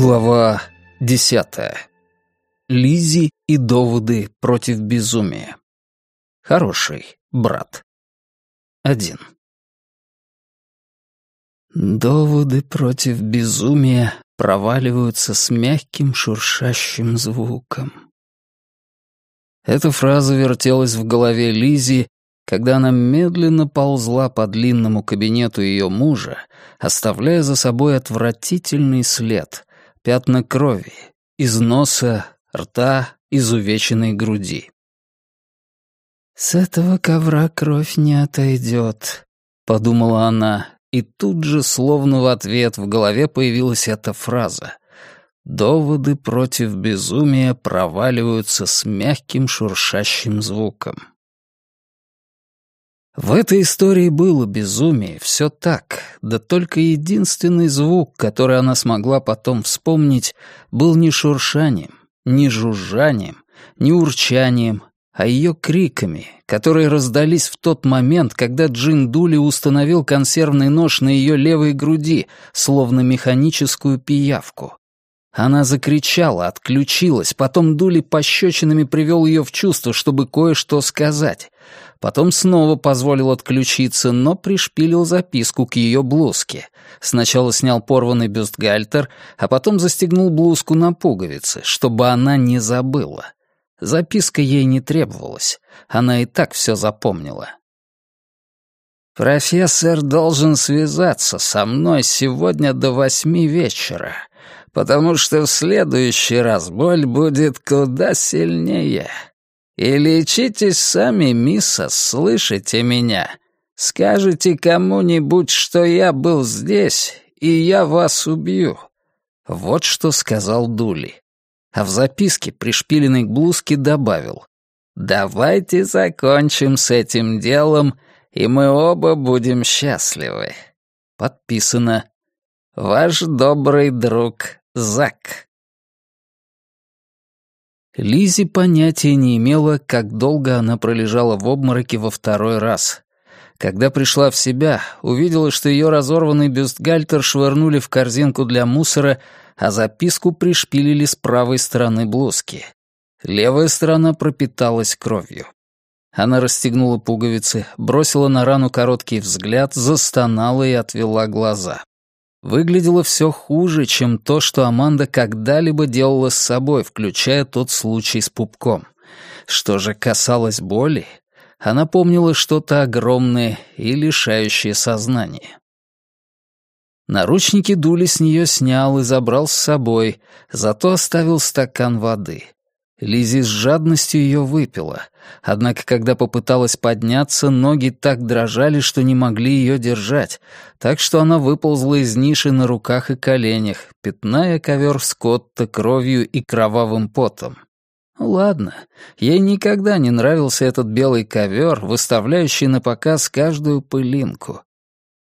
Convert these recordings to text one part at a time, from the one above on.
Глава десятая. Лизи и доводы против безумия. Хороший брат. Один. Доводы против безумия проваливаются с мягким шуршащим звуком. Эта фраза вертелась в голове Лизи, когда она медленно ползла по длинному кабинету ее мужа, оставляя за собой отвратительный след, пятна крови, из носа, рта, изувеченной груди. «С этого ковра кровь не отойдет», — подумала она, и тут же, словно в ответ, в голове появилась эта фраза. «Доводы против безумия проваливаются с мягким шуршащим звуком». В этой истории было безумие, все так, да только единственный звук, который она смогла потом вспомнить, был не шуршанием, не жужжанием, не урчанием, а ее криками, которые раздались в тот момент, когда Джин Дули установил консервный нож на ее левой груди, словно механическую пиявку. Она закричала, отключилась, потом Дули пощечинами привел ее в чувство, чтобы кое-что сказать. Потом снова позволил отключиться, но пришпилил записку к ее блузке. Сначала снял порванный бюстгальтер, а потом застегнул блузку на пуговицы, чтобы она не забыла. Записка ей не требовалась, она и так все запомнила. «Профессор должен связаться со мной сегодня до восьми вечера, потому что в следующий раз боль будет куда сильнее. И лечитесь сами, миссас, слышите меня? Скажите кому-нибудь, что я был здесь, и я вас убью». Вот что сказал Дули. А в записке, пришпиленной к блузке, добавил. «Давайте закончим с этим делом, и мы оба будем счастливы». Подписано. «Ваш добрый друг Зак». Лизи понятия не имела, как долго она пролежала в обмороке во второй раз. Когда пришла в себя, увидела, что ее разорванный бюстгальтер швырнули в корзинку для мусора, а записку пришпилили с правой стороны блузки. Левая сторона пропиталась кровью. Она расстегнула пуговицы, бросила на рану короткий взгляд, застонала и отвела глаза. Выглядело все хуже, чем то, что Аманда когда-либо делала с собой, включая тот случай с пупком. Что же касалось боли, она помнила что-то огромное и лишающее сознание. Наручники дули с нее снял и забрал с собой, зато оставил стакан воды. Лизи с жадностью ее выпила, однако, когда попыталась подняться, ноги так дрожали, что не могли ее держать, так что она выползла из ниши на руках и коленях, пятная ковер Скотта кровью и кровавым потом. Ладно, ей никогда не нравился этот белый ковер, выставляющий на показ каждую пылинку.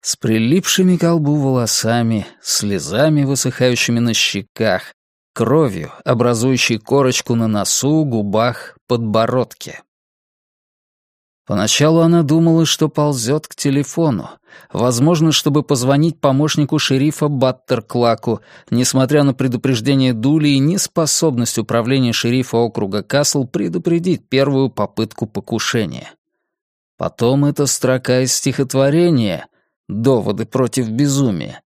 С прилипшими к колбу волосами, слезами, высыхающими на щеках, кровью, образующей корочку на носу, губах, подбородке. Поначалу она думала, что ползет к телефону, возможно, чтобы позвонить помощнику шерифа Баттерклаку, несмотря на предупреждение Дули и неспособность управления шерифа округа Касл предупредить первую попытку покушения. Потом эта строка из стихотворения «Доводы против безумия»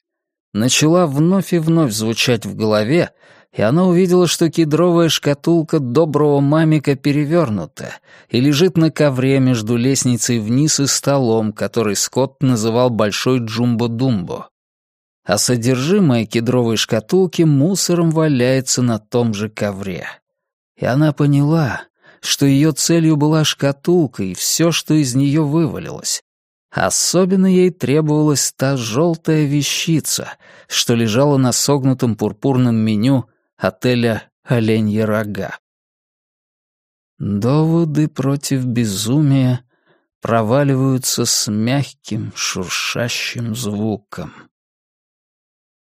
начала вновь и вновь звучать в голове, и она увидела, что кедровая шкатулка доброго мамика перевернута и лежит на ковре между лестницей вниз и столом, который Скотт называл «большой джумбо-думбо». А содержимое кедровой шкатулки мусором валяется на том же ковре. И она поняла, что ее целью была шкатулка и все, что из нее вывалилось. Особенно ей требовалась та желтая вещица, что лежала на согнутом пурпурном меню — отеля «Оленьи рога». Доводы против безумия проваливаются с мягким шуршащим звуком.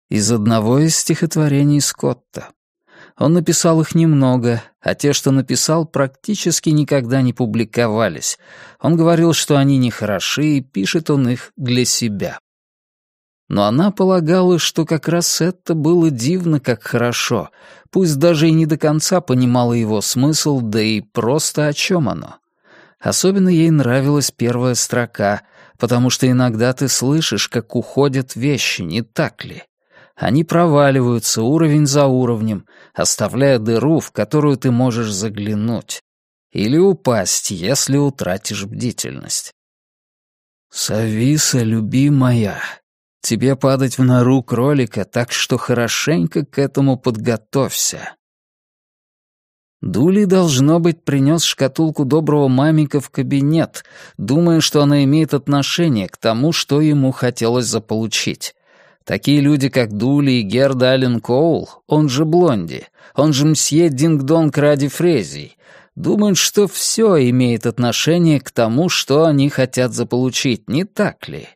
Из одного из стихотворений Скотта. Он написал их немного, а те, что написал, практически никогда не публиковались. Он говорил, что они нехороши, и пишет он их для себя. Но она полагала, что как раз это было дивно как хорошо, пусть даже и не до конца понимала его смысл, да и просто о чем оно. Особенно ей нравилась первая строка, потому что иногда ты слышишь, как уходят вещи, не так ли? Они проваливаются уровень за уровнем, оставляя дыру, в которую ты можешь заглянуть. Или упасть, если утратишь бдительность. «Сависа, любимая, тебе падать в нору кролика, так что хорошенько к этому подготовься. Дули, должно быть, принес шкатулку доброго мамика в кабинет, думая, что она имеет отношение к тому, что ему хотелось заполучить. Такие люди, как Дули и Герд Аллен Коул, он же Блонди, он же мсье Динг-Донг ради Фрезий, думают, что все имеет отношение к тому, что они хотят заполучить, не так ли?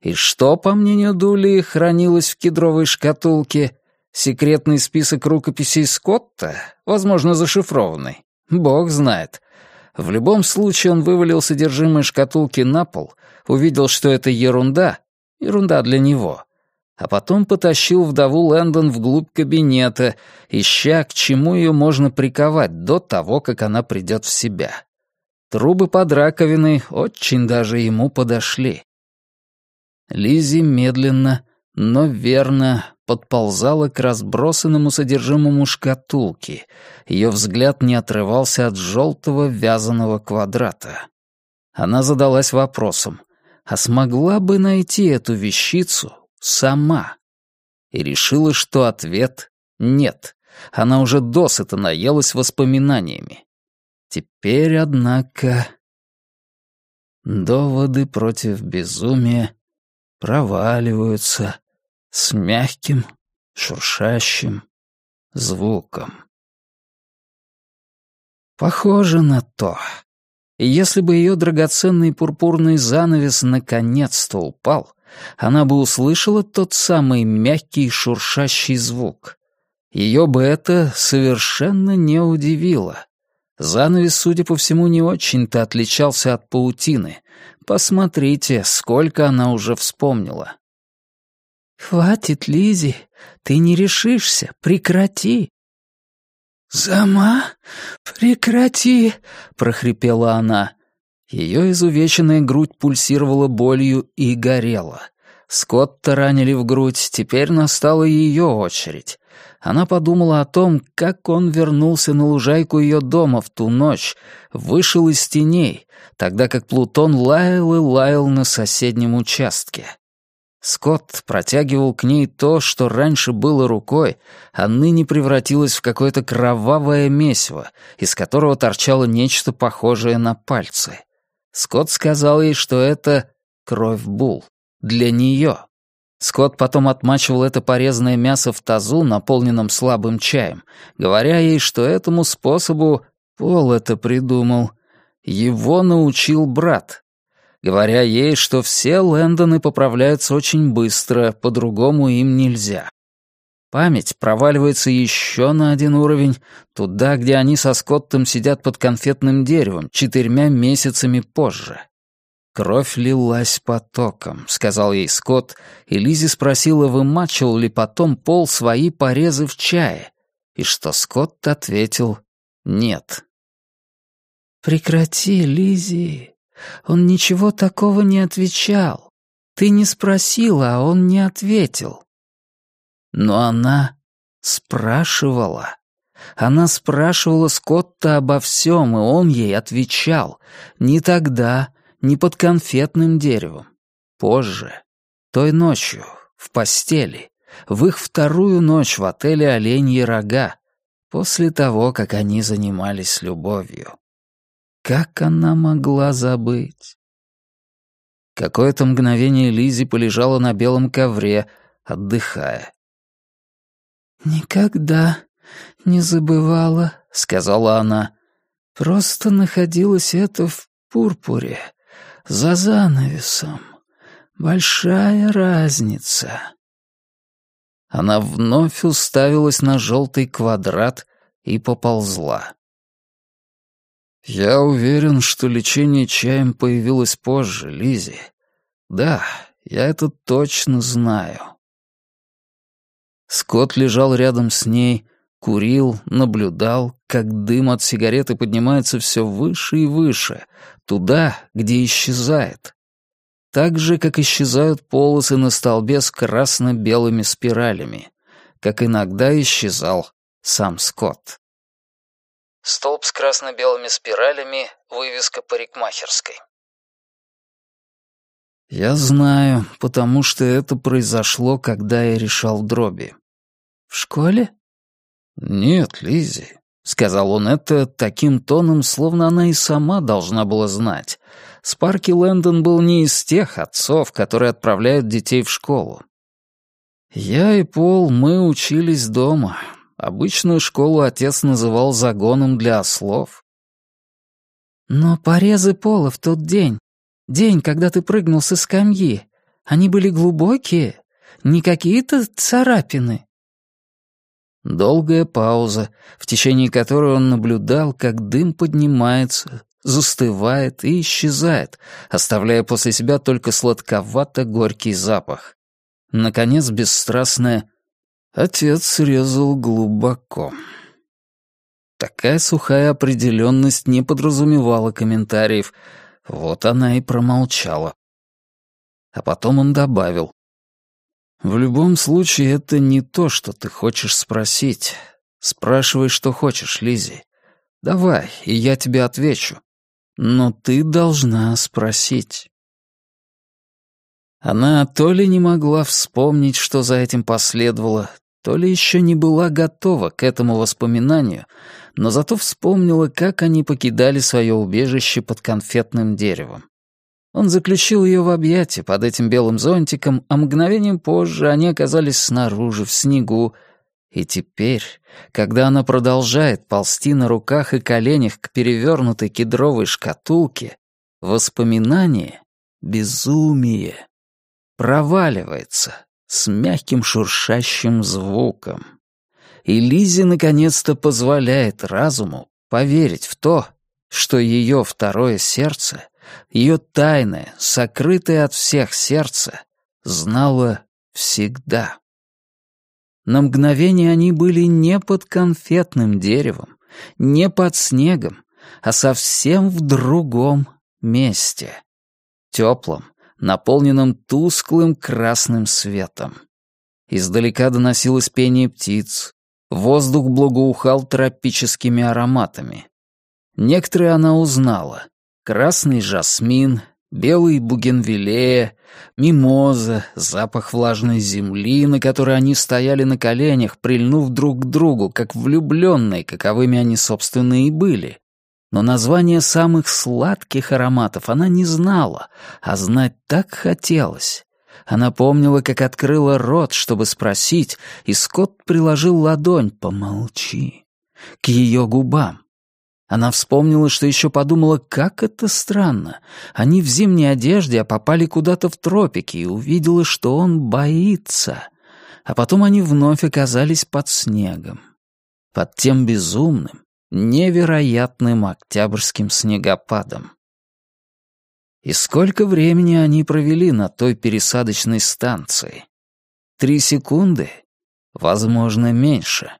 И что, по мнению Дули, хранилось в кедровой шкатулке? Секретный список рукописей Скотта, возможно, зашифрованный. Бог знает. В любом случае он вывалил содержимое шкатулки на пол, увидел, что это ерунда, ерунда для него, а потом потащил вдову Лэндон вглубь кабинета, ища, к чему ее можно приковать до того, как она придет в себя. Трубы под раковиной очень даже ему подошли. Лизи медленно, но верно подползала к разбросанному содержимому шкатулки. Ее взгляд не отрывался от желтого вязаного квадрата. Она задалась вопросом, а смогла бы найти эту вещицу сама? И решила, что ответ — нет. Она уже досыта наелась воспоминаниями. Теперь, однако... Доводы против безумия проваливаются, с мягким, шуршащим звуком. Похоже на то. Если бы ее драгоценный пурпурный занавес наконец-то упал, она бы услышала тот самый мягкий шуршащий звук. Ее бы это совершенно не удивило. Занавес, судя по всему, не очень-то отличался от паутины. Посмотрите, сколько она уже вспомнила. «Хватит, Лизи, ты не решишься, прекрати!» «Сама? Прекрати!» — прохрипела она. Ее изувеченная грудь пульсировала болью и горела. Скотта ранили в грудь, теперь настала ее очередь. Она подумала о том, как он вернулся на лужайку ее дома в ту ночь, вышел из теней, тогда как Плутон лаял и лаял на соседнем участке. Скотт протягивал к ней то, что раньше было рукой, а ныне превратилось в какое-то кровавое месиво, из которого торчало нечто похожее на пальцы. Скотт сказал ей, что это кровь бул. Для нее. Скотт потом отмачивал это порезанное мясо в тазу, наполненном слабым чаем, говоря ей, что этому способу Пол это придумал. Его научил брат, говоря ей, что все Лэндоны поправляются очень быстро, по-другому им нельзя. Память проваливается еще на один уровень, туда, где они со Скоттом сидят под конфетным деревом, четырьмя месяцами позже. «Кровь лилась потоком», — сказал ей Скотт, и Лизи спросила, вымачивал ли потом Пол свои порезы в чае, и что Скотт ответил «нет». «Прекрати, Лизи, он ничего такого не отвечал. Ты не спросила, а он не ответил. Но она спрашивала. Она спрашивала Скотта обо всем, и он ей отвечал. Не тогда, не под конфетным деревом. Позже. Той ночью, в постели. В их вторую ночь в отеле «Оленьи рога», после того, как они занимались любовью. Как она могла забыть? Какое-то мгновение Лизи полежала на белом ковре, отдыхая. «Никогда не забывала», — сказала она. «Просто находилось это в пурпуре, за занавесом. Большая разница». Она вновь уставилась на желтый квадрат и поползла. «Я уверен, что лечение чаем появилось позже, Лизи. Да, Я это точно знаю. Скотт лежал рядом с ней, курил, наблюдал, как дым от сигареты поднимается все выше и выше, туда, где исчезает. Так же, как исчезают полосы на столбе с красно-белыми спиралями, как иногда исчезал сам Скотт. Столб с красно-белыми спиралями, вывеска парикмахерской. Я знаю, потому что это произошло, когда я решал дроби. В школе? Нет, Лизи, сказал он это таким тоном, словно она и сама должна была знать. Спарки Лэндон был не из тех отцов, которые отправляют детей в школу. Я и Пол, мы учились дома. Обычную школу отец называл загоном для ослов. Но порезы Пола в тот день, День, когда ты прыгнул со скамьи. Они были глубокие, не какие-то царапины». Долгая пауза, в течение которой он наблюдал, как дым поднимается, застывает и исчезает, оставляя после себя только сладковато-горький запах. Наконец, бесстрастное «Отец срезал глубоко». Такая сухая определенность не подразумевала комментариев, вот она и промолчала. А потом он добавил. «В любом случае, это не то, что ты хочешь спросить. Спрашивай, что хочешь, Лизи. Давай, и я тебе отвечу. Но ты должна спросить». Она то ли не могла вспомнить, что за этим последовало, то ли еще не была готова к этому воспоминанию, но зато вспомнила, как они покидали свое убежище под конфетным деревом. Он заключил ее в объятия под этим белым зонтиком, а мгновением позже они оказались снаружи, в снегу. И теперь, когда она продолжает ползти на руках и коленях к перевернутой кедровой шкатулке, воспоминание — безумие. Проваливается с мягким шуршащим звуком и Лизе наконец-то позволяет разуму поверить в то, что ее второе сердце, ее тайное, сокрытое от всех сердце, знало всегда. На мгновение они были не под конфетным деревом, не под снегом, а совсем в другом месте. Теплом, наполненном тусклым красным светом. Издалека доносилось пение птиц, Воздух благоухал тропическими ароматами. Некоторые она узнала. Красный жасмин, белый бугенвиллея, мимоза, запах влажной земли, на которой они стояли на коленях, прильнув друг к другу, как влюбленные, каковыми они, собственно, и были. Но название самых сладких ароматов она не знала, а знать так хотелось. Она помнила, как открыла рот, чтобы спросить, и Скотт приложил ладонь «помолчи» к ее губам. Она вспомнила, что еще подумала, как это странно. Они в зимней одежде, а попали куда-то в тропики, и увидела, что он боится. А потом они вновь оказались под снегом. Под тем безумным, невероятным октябрьским снегопадом. И сколько времени они провели на той пересадочной станции? Три секунды? Возможно, меньше.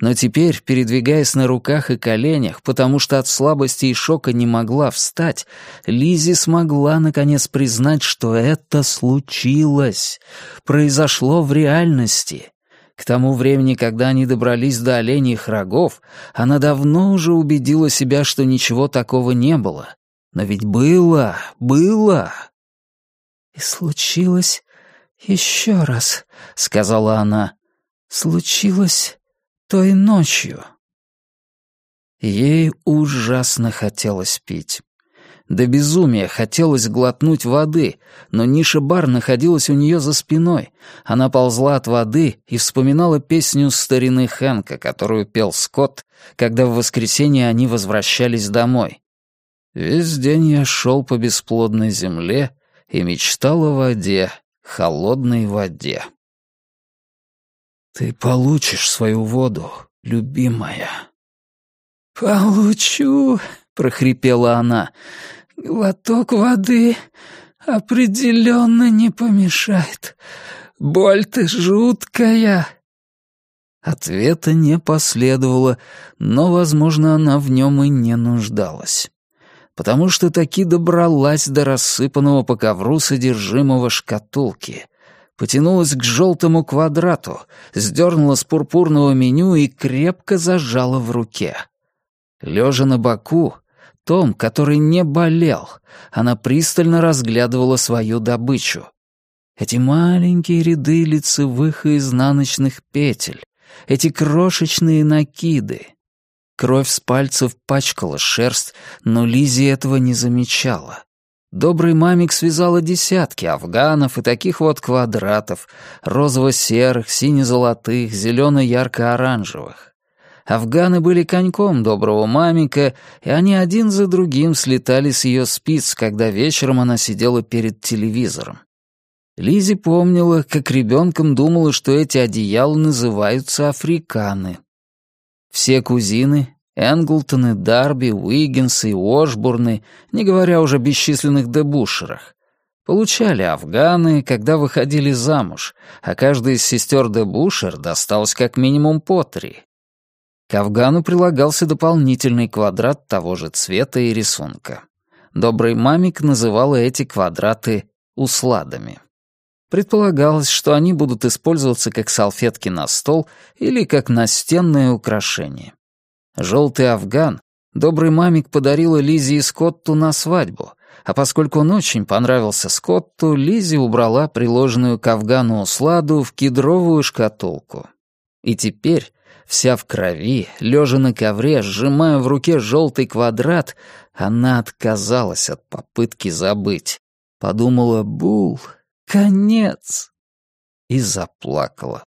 Но теперь, передвигаясь на руках и коленях, потому что от слабости и шока не могла встать, Лизи смогла наконец признать, что это случилось, произошло в реальности. К тому времени, когда они добрались до оленьих рогов, она давно уже убедила себя, что ничего такого не было, но ведь было, было. И случилось еще раз, сказала она. Случилось той ночью. Ей ужасно хотелось пить. До безумия хотелось глотнуть воды, но ниша-бар находилась у нее за спиной. Она ползла от воды и вспоминала песню старины Хэнка, которую пел Скотт, когда в воскресенье они возвращались домой. Весь день я шел по бесплодной земле и мечтал о воде, холодной воде. «Ты получишь свою воду, любимая». «Получу», — прохрипела она, — «глоток воды, определенно не помешает. Боль-то жуткая». Ответа не последовало, но, возможно, она в нем и не нуждалась. Потому что таки добралась до рассыпанного по ковру содержимого шкатулки. Потянулась к желтому квадрату, сдернула с пурпурного меню и крепко зажала в руке. Лежа на боку, том, который не болел, она пристально разглядывала свою добычу. Эти маленькие ряды лицевых и изнаночных петель, эти крошечные накиды. Кровь с пальцев пачкала шерсть, но Лизи этого не замечала. Добрый мамик связала десятки афганов и таких вот квадратов, розово-серых, сине-золотых, зелено-ярко-оранжевых. Афганы были коньком доброго мамика, и они один за другим слетали с ее спиц, когда вечером она сидела перед телевизором. Лизи помнила, как ребенком думала, что эти одеяла называются африканы. Все кузины, Энглтоны, Дарби, Уиггинсы и Уошбурны, не говоря уже о бесчисленных дебушерах, получали афганы, когда выходили замуж, а каждая из сестер дебушер досталась как минимум по три. К афгану прилагался дополнительный квадрат того же цвета и рисунка. Добрый мамик называла эти квадраты усладами. Предполагалось, что они будут использоваться как салфетки на стол или как настенное украшение. Желтый афган добрый мамик подарила Лизе и Скотту на свадьбу, а поскольку он очень понравился Скотту, Лизи убрала приложенную к афгану усладу в кедровую шкатулку. И теперь, вся в крови, лежа на ковре, сжимая в руке желтый квадрат, она отказалась от попытки забыть. Подумала, Бул, Конец!» И заплакала.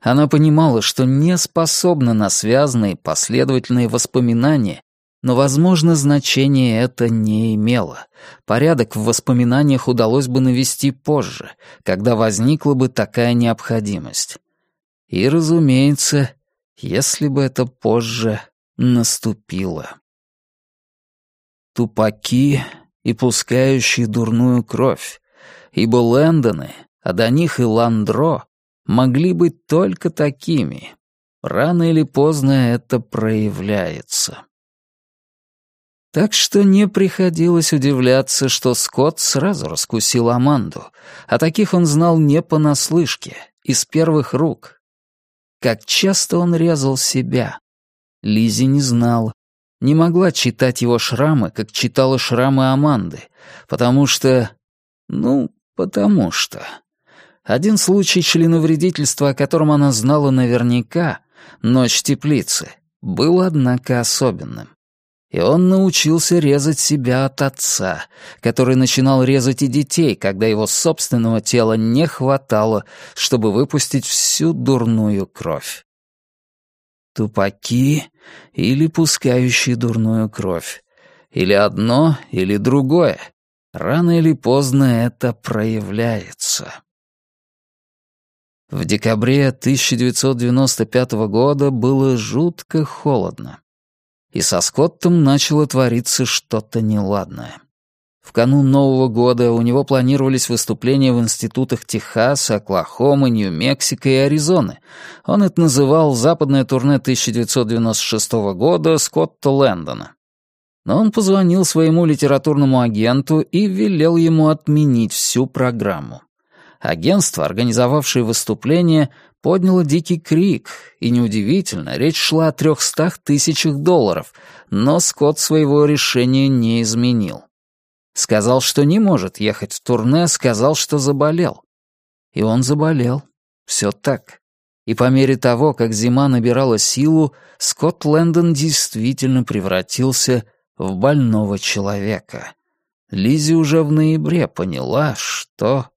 Она понимала, что не способна на связанные последовательные воспоминания, но, возможно, значение это не имело. Порядок в воспоминаниях удалось бы навести позже, когда возникла бы такая необходимость. И, разумеется, если бы это позже наступило. Тупаки и пускающие дурную кровь, ибо Лэндоны, а до них и Ландро, могли быть только такими. Рано или поздно это проявляется. Так что не приходилось удивляться, что Скотт сразу раскусил Аманду, а таких он знал не понаслышке, из первых рук. Как часто он резал себя. Лизи не знала, не могла читать его шрамы, как читала шрамы Аманды, потому что, ну, Потому что... Один случай членовредительства, о котором она знала наверняка, ночь теплицы, был, однако, особенным. И он научился резать себя от отца, который начинал резать и детей, когда его собственного тела не хватало, чтобы выпустить всю дурную кровь. Тупаки или пускающие дурную кровь. Или одно, или другое. Рано или поздно это проявляется. В декабре 1995 года было жутко холодно. И со Скоттом начало твориться что-то неладное. В канун Нового года у него планировались выступления в институтах Техаса, Оклахомы, Нью-Мексико и Аризоны. Он это называл «Западное турне 1996 года Скотта Лэндона» но он позвонил своему литературному агенту и велел ему отменить всю программу. Агентство, организовавшее выступление, подняло дикий крик, и неудивительно, речь шла о трехстах тысячах долларов, но Скотт своего решения не изменил. Сказал, что не может ехать в турне, сказал, что заболел. И он заболел. Все так. И по мере того, как зима набирала силу, Скотт Лэндон действительно превратился в больного человека. Лизи уже в ноябре поняла, что